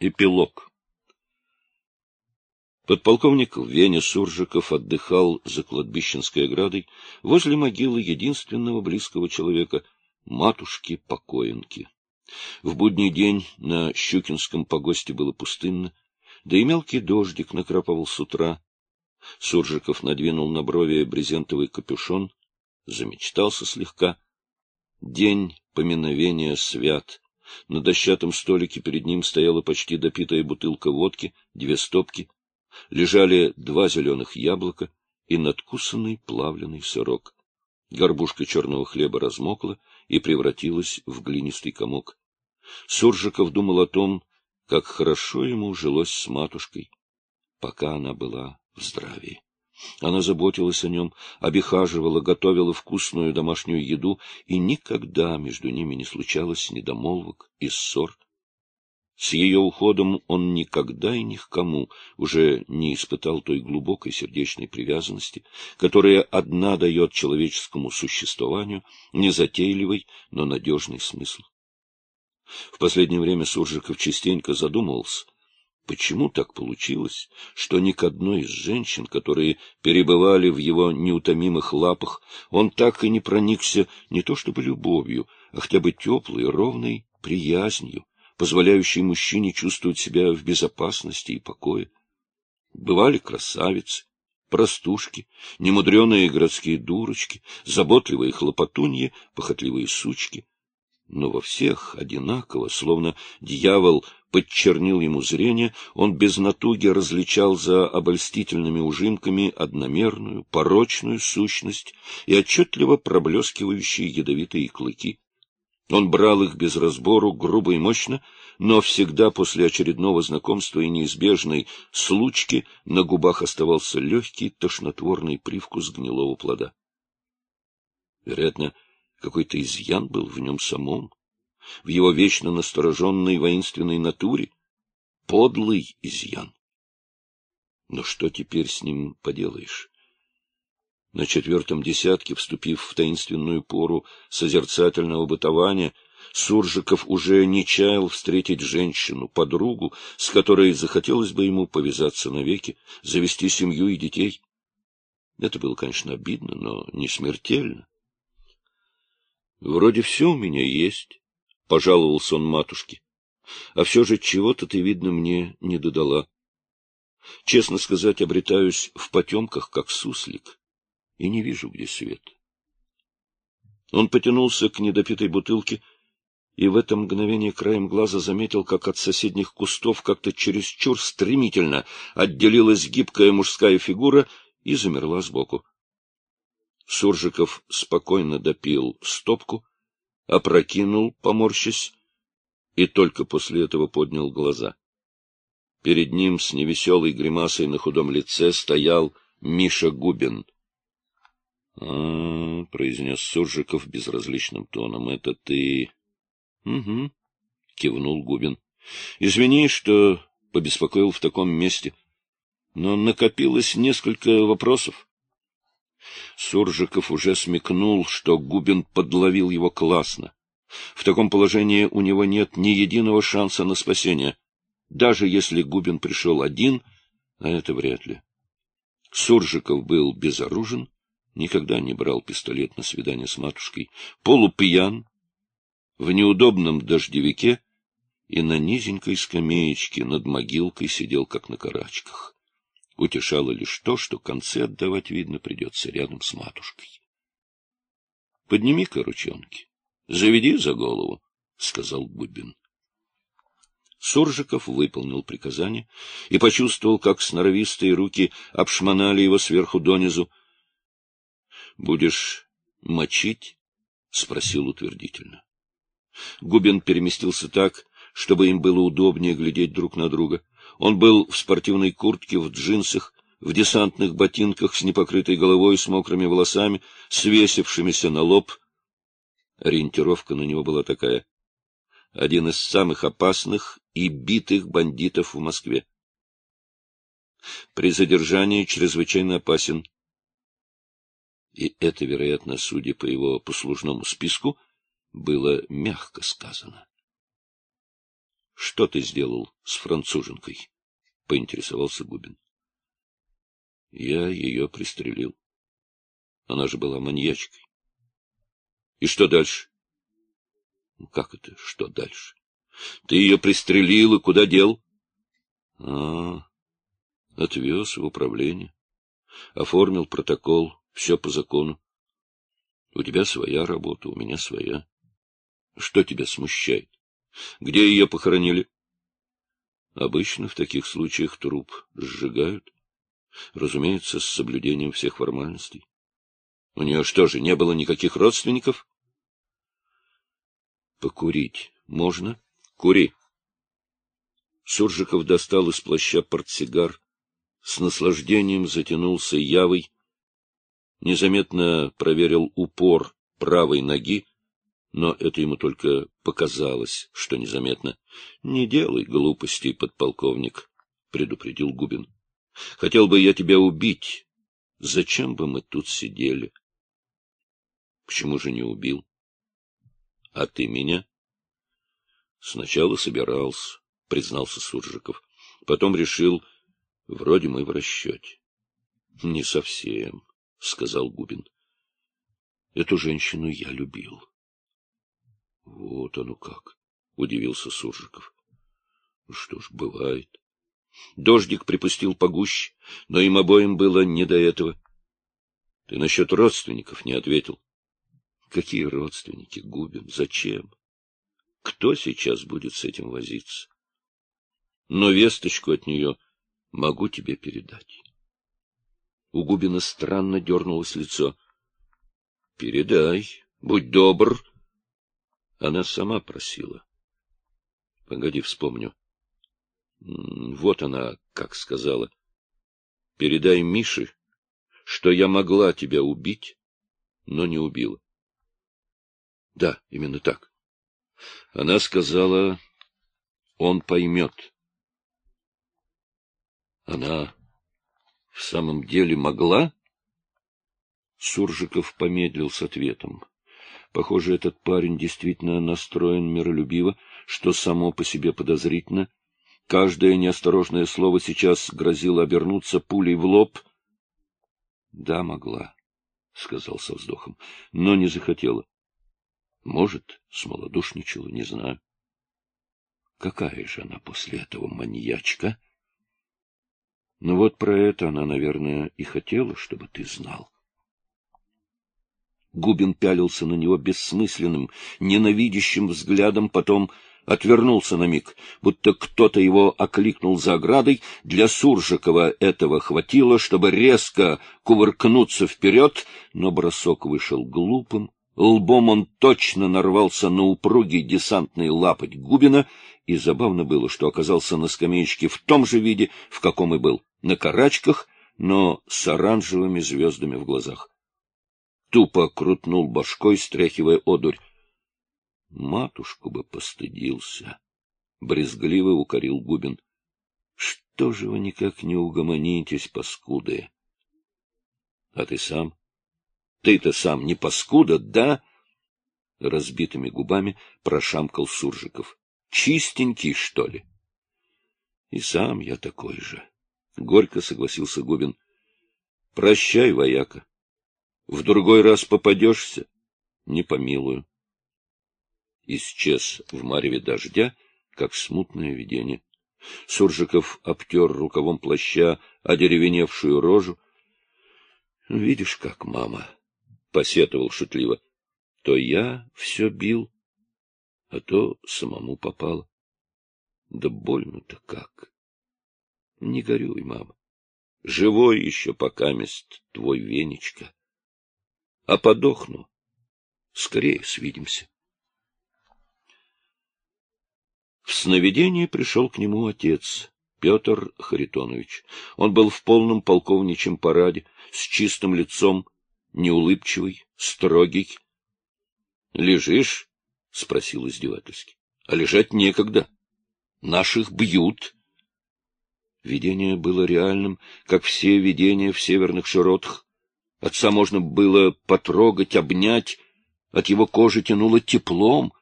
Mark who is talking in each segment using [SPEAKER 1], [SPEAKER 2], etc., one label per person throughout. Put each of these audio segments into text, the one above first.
[SPEAKER 1] Эпилог Подполковник в Вене Суржиков отдыхал за кладбищенской оградой возле могилы единственного близкого человека — матушки-покоенки. В будний день на Щукинском погосте было пустынно, да и мелкий дождик накрапывал с утра. Суржиков надвинул на брови брезентовый капюшон, замечтался слегка. День поминовения свят. На дощатом столике перед ним стояла почти допитая бутылка водки, две стопки — лежали два зеленых яблока и надкусанный плавленый сырок. Горбушка черного хлеба размокла и превратилась в глинистый комок. Суржиков думал о том, как хорошо ему жилось с матушкой, пока она была в здравии. Она заботилась о нем, обихаживала, готовила вкусную домашнюю еду, и никогда между ними не случалось недомолвок и ссор. С ее уходом он никогда и ни к кому уже не испытал той глубокой сердечной привязанности, которая одна дает человеческому существованию незатейливый, но надежный смысл. В последнее время Суржиков частенько задумывался, почему так получилось, что ни к одной из женщин, которые перебывали в его неутомимых лапах, он так и не проникся не то чтобы любовью, а хотя бы теплой, ровной приязнью, позволяющий мужчине чувствовать себя в безопасности и покое. Бывали красавицы, простушки, немудреные городские дурочки, заботливые хлопотуньи, похотливые сучки. Но во всех одинаково, словно дьявол подчернил ему зрение, он без натуги различал за обольстительными ужимками одномерную, порочную сущность и отчетливо проблескивающие ядовитые клыки. Он брал их без разбору, грубо и мощно, но всегда после очередного знакомства и неизбежной случки на губах оставался легкий тошнотворный привкус гнилого плода. Вероятно, какой-то изъян был в нем самом, в его вечно настороженной воинственной натуре, подлый изъян. Но что теперь с ним поделаешь? На четвертом десятке, вступив в таинственную пору созерцательного бытования, Суржиков уже не чаял встретить женщину, подругу, с которой захотелось бы ему повязаться навеки, завести семью и детей. Это было, конечно, обидно, но не смертельно. — Вроде все у меня есть, — пожаловался он матушке. — А все же чего-то ты, видно, мне не додала. Честно сказать, обретаюсь в потемках, как суслик и не вижу, где свет. Он потянулся к недопитой бутылке и в это мгновение краем глаза заметил, как от соседних кустов как-то чересчур стремительно отделилась гибкая мужская фигура и замерла сбоку. Суржиков спокойно допил стопку, опрокинул, поморщись, и только после этого поднял глаза. Перед ним с невеселой гримасой на худом лице стоял Миша Губин. — А, — произнес Суржиков безразличным тоном, — это ты... — Угу, — кивнул Губин. — Извини, что побеспокоил в таком месте, но накопилось несколько вопросов. Суржиков уже смекнул, что Губин подловил его классно. В таком положении у него нет ни единого шанса на спасение, даже если Губин пришел один, а это вряд ли. Суржиков был безоружен, никогда не брал пистолет на свидание с матушкой, полупьян, в неудобном дождевике и на низенькой скамеечке над могилкой сидел, как на карачках. Утешало лишь то, что концы отдавать, видно, придется рядом с матушкой. — Подними-ка ручонки, заведи за голову, — сказал Губин. Суржиков выполнил приказание и почувствовал, как сноровистые руки обшмонали его сверху донизу, — Будешь мочить? — спросил утвердительно. Губин переместился так, чтобы им было удобнее глядеть друг на друга. Он был в спортивной куртке, в джинсах, в десантных ботинках с непокрытой головой, с мокрыми волосами, свесившимися на лоб. Ориентировка на него была такая. Один из самых опасных и битых бандитов в Москве. При задержании чрезвычайно опасен, и это, вероятно, судя по его послужному списку, было мягко сказано. — Что ты сделал с француженкой? — поинтересовался Губин. — Я ее пристрелил. Она же была маньячкой. — И что дальше? — Как это, что дальше? Ты ее пристрелил и куда дел? — А, отвез в управление. Оформил протокол, все по закону. У тебя своя работа, у меня своя. Что тебя смущает? Где ее похоронили? Обычно в таких случаях труп сжигают. Разумеется, с соблюдением всех формальностей. У нее что же, не было никаких родственников? Покурить можно? Кури. Суржиков достал из плаща портсигар, с наслаждением затянулся явой, незаметно проверил упор правой ноги, но это ему только показалось, что незаметно. — Не делай глупостей, подполковник, — предупредил Губин. — Хотел бы я тебя убить. Зачем бы мы тут сидели? — Почему же не убил? — А ты меня? — Сначала собирался, — признался Суржиков. Потом решил, вроде мы в расчете. — Не совсем, — сказал Губин. — Эту женщину я любил. —— Вот оно как! — удивился Суржиков. — Что ж, бывает. Дождик припустил погуще, но им обоим было не до этого. — Ты насчет родственников не ответил. — Какие родственники, Губин? Зачем? Кто сейчас будет с этим возиться? Но весточку от нее могу тебе передать. У Губина странно дернулось лицо. — Передай, будь добр, она сама просила. Погоди, вспомню. Вот она как сказала. Передай Мише, что я могла тебя убить, но не убила. Да, именно так. Она сказала, он поймет. Она в самом деле могла? Суржиков помедлил с ответом. Похоже, этот парень действительно настроен миролюбиво, что само по себе подозрительно. Каждое неосторожное слово сейчас грозило обернуться пулей в лоб. — Да, могла, — сказал со вздохом, — но не захотела. Может, смолодушничала, не знаю. Какая же она после этого маньячка? Ну вот про это она, наверное, и хотела, чтобы ты знал. Губин пялился на него бессмысленным, ненавидящим взглядом, потом отвернулся на миг, будто кто-то его окликнул за оградой. Для Суржикова этого хватило, чтобы резко кувыркнуться вперед, но бросок вышел глупым. Лбом он точно нарвался на упругий десантный лапоть Губина, и забавно было, что оказался на скамеечке в том же виде, в каком и был, на карачках, но с оранжевыми звездами в глазах тупо крутнул башкой, стряхивая одурь. Матушку бы постыдился. Брезгливо укорил Губин. Что же вы никак не угомонитесь, паскуды? А ты сам? Ты-то сам не паскуда, да? Разбитыми губами прошамкал Суржиков. Чистенький, что ли? И сам я такой же. Горько согласился Губин. Прощай, вояка. В другой раз попадешься — не помилую. Исчез в мареве дождя, как смутное видение. Суржиков обтер рукавом плаща одеревеневшую рожу. — Видишь, как мама, — посетовал шутливо, — то я все бил, а то самому попало. Да больно-то как. Не горюй, мама. Живой еще пока мест твой Венечка а подохну. Скорее свидимся. В сновидении пришел к нему отец, Петр Харитонович. Он был в полном полковничьем параде, с чистым лицом, неулыбчивый, строгий. — Лежишь? — спросил издевательски. — А лежать некогда. Наших бьют. Видение было реальным, как все видения в северных широтах. Отца можно было потрогать, обнять, от его кожи тянуло теплом.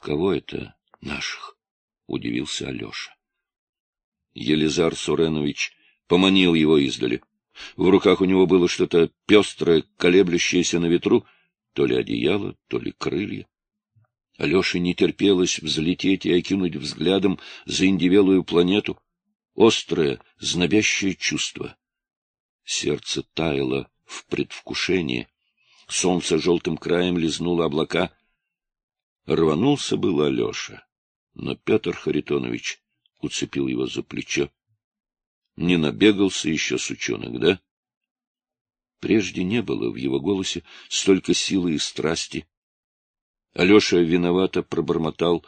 [SPEAKER 1] Кого это наших? — удивился Алеша. Елизар Суренович поманил его издали. В руках у него было что-то пестрое, колеблющееся на ветру, то ли одеяло, то ли крылья. Алёше не терпелось взлететь и окинуть взглядом заиндивелую планету. Острое, знобящее чувство. Сердце таяло в предвкушении. Солнце желтым краем лизнуло облака. Рванулся был Алеша, но Петр Харитонович уцепил его за плечо. Не набегался еще сучонок, да? Прежде не было в его голосе столько силы и страсти. Алеша виновато пробормотал.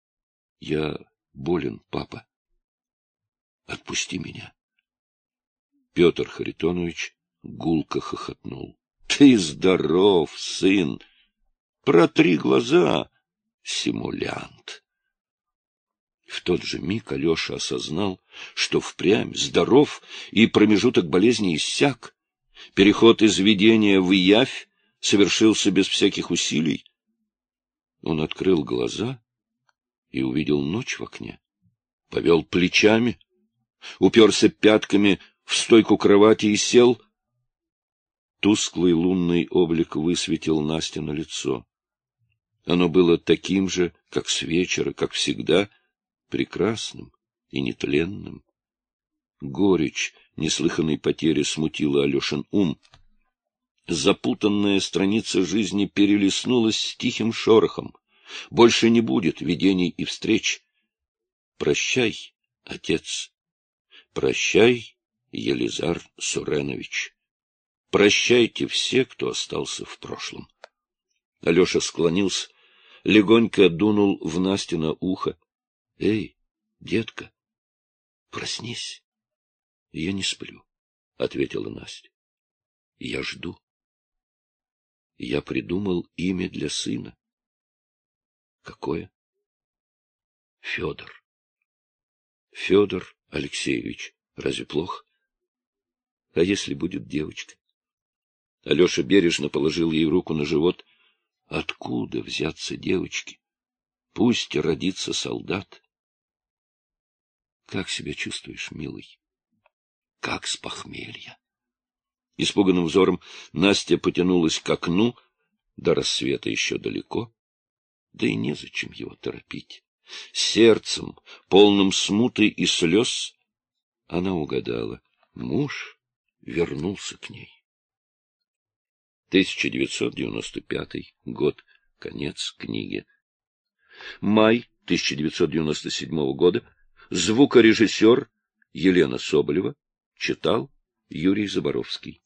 [SPEAKER 1] — Я болен, папа. Отпусти меня. Петр Харитонович гулко хохотнул. — Ты здоров, сын! Протри глаза, симулянт! В тот же миг Алеша осознал, что впрямь здоров, и промежуток болезни иссяк. Переход из видения в явь совершился без всяких усилий. Он открыл глаза и увидел ночь в окне, повел плечами, уперся пятками в стойку кровати и сел. Тусклый лунный облик высветил Насте на лицо. Оно было таким же, как с вечера, как всегда — прекрасным и нетленным. Горечь неслыханной потери смутила Алешин ум. Запутанная страница жизни перелистнулась с тихим шорохом. Больше не будет видений и встреч. Прощай, отец. Прощай, Елизар Суренович. Прощайте все, кто остался в прошлом. Алеша склонился, легонько дунул в Настино ухо. — Эй, детка, проснись. — Я не сплю, — ответила Настя. — Я жду. Я придумал имя для сына. — Какое? — Федор. — Федор Алексеевич. Разве плохо? А если будет девочка? Алеша бережно положил ей руку на живот. Откуда взяться девочки? Пусть родится солдат. Как себя чувствуешь, милый? Как с похмелья. Испуганным взором Настя потянулась к окну, до рассвета еще далеко, да и незачем его торопить. Сердцем, полным смуты и слез, она угадала. Муж вернулся к ней. 1995 год. Конец книги. Май 1997 года. Звукорежиссер Елена Соболева читал Юрий Заборовский.